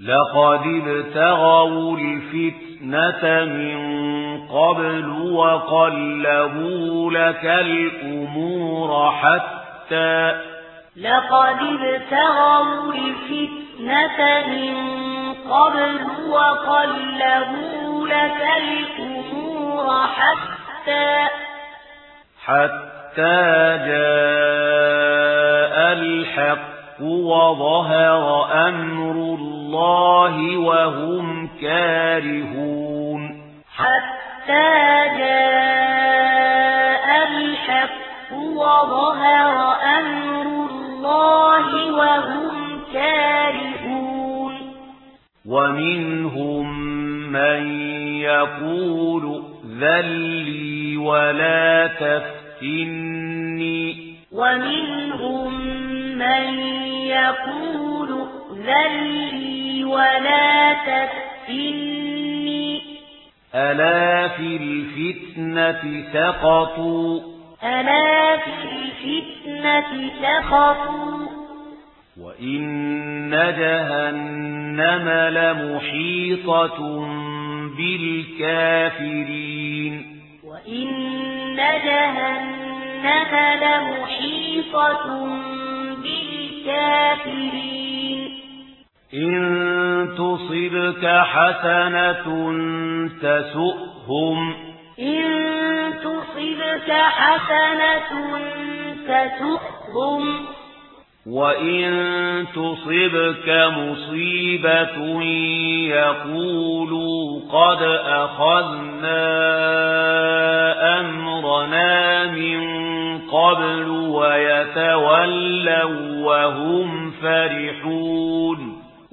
لقد ابتغوا الفتنة من قبل وقلبوا لك الأمور حتى لقد ابتغوا الفتنة من قبل وقلبوا لك الأمور حتى حتى جاء الحق وظهر أمر الله الله وهم كارهون حتى جاء الحق وظهر أمر الله وهم كارهون ومنهم من يقول ذلي ولا تفتني ومنهم من يقول تحذرني ولا تفتني. ألا في الفتنة سقطوا؟ ألا في الفتنة سقطوا. وإن جهنم لمحيطة بالكافرين. وإن جهنم لمحيطة بالكافرين. إن تصبك حسنة تسؤهم إن تصبك حسنة تسؤهم وَإِن تُصِبْكَ مُصِيبَةٌ يَقُولُوا قَدْ أَخَذْنَا أَمْرَنَا مِنْ قَبْلُ وَيَتَوَلَّوْا وَهُمْ فَرِحُونَ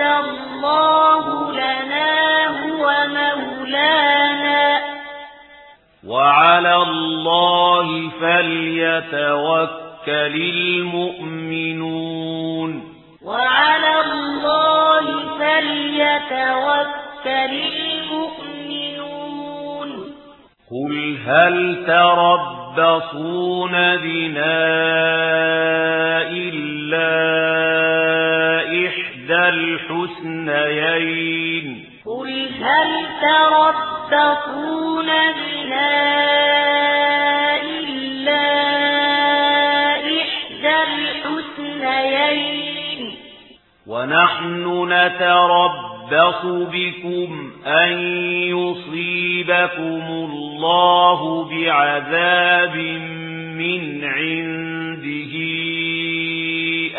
الله لنا هو مولانا. وعلى الله فليتوكل المؤمنون. وعلى الله فليتوكل المؤمنون. قل هل تربصون بنا إلا إحدى الحسنيين قل هل تربطون بنا إلا إحدى الحسنيين ونحن نتربص بكم أن يصيبكم الله بعذاب من عنده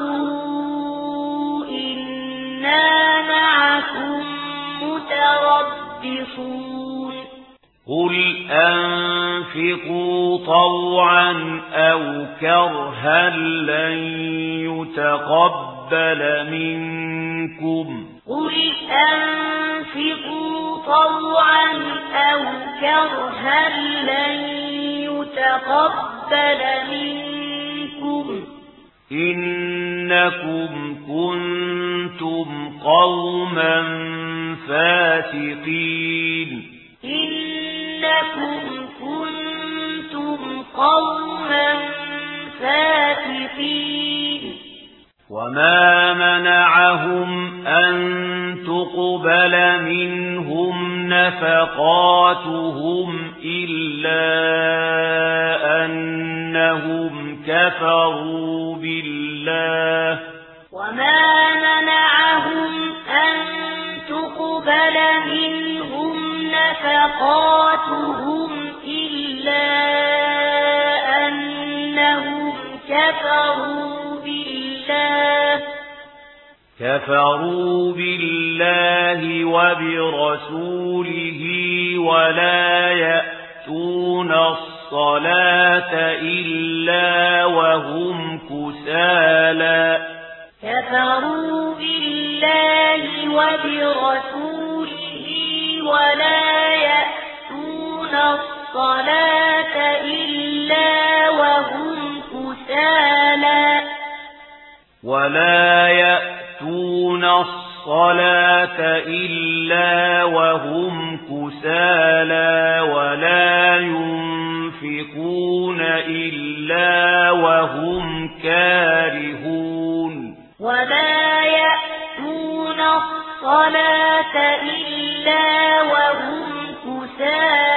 فتردقوا إنا معكم متربصون قل أنفقوا طوعا أو كرها لن يتقبل منكم قل أنفقوا طوعا أو كرها لن يتقبل منكم إنكم كنتم قوما فاتقين إنكم كنتم قوما فاتقين وما منعهم أن تقبل منهم نفقاتهم إلا أنهم كفروا بالله. وما منعهم أن تقبل منهم نفقاتهم إلا أنهم كفروا بالله. كفروا بالله وبرسوله ولا يأتون الصلاة إلا وهم كسالا. كفروا بالله وبرسوله ولا يأتون الصلاة إلا وهم كسالا. ولا يأتون يأتون الصلاة إلا وهم كسالا ولا ينفقون إلا وهم كارهون ولا يأتون الصلاة إلا وهم كسالا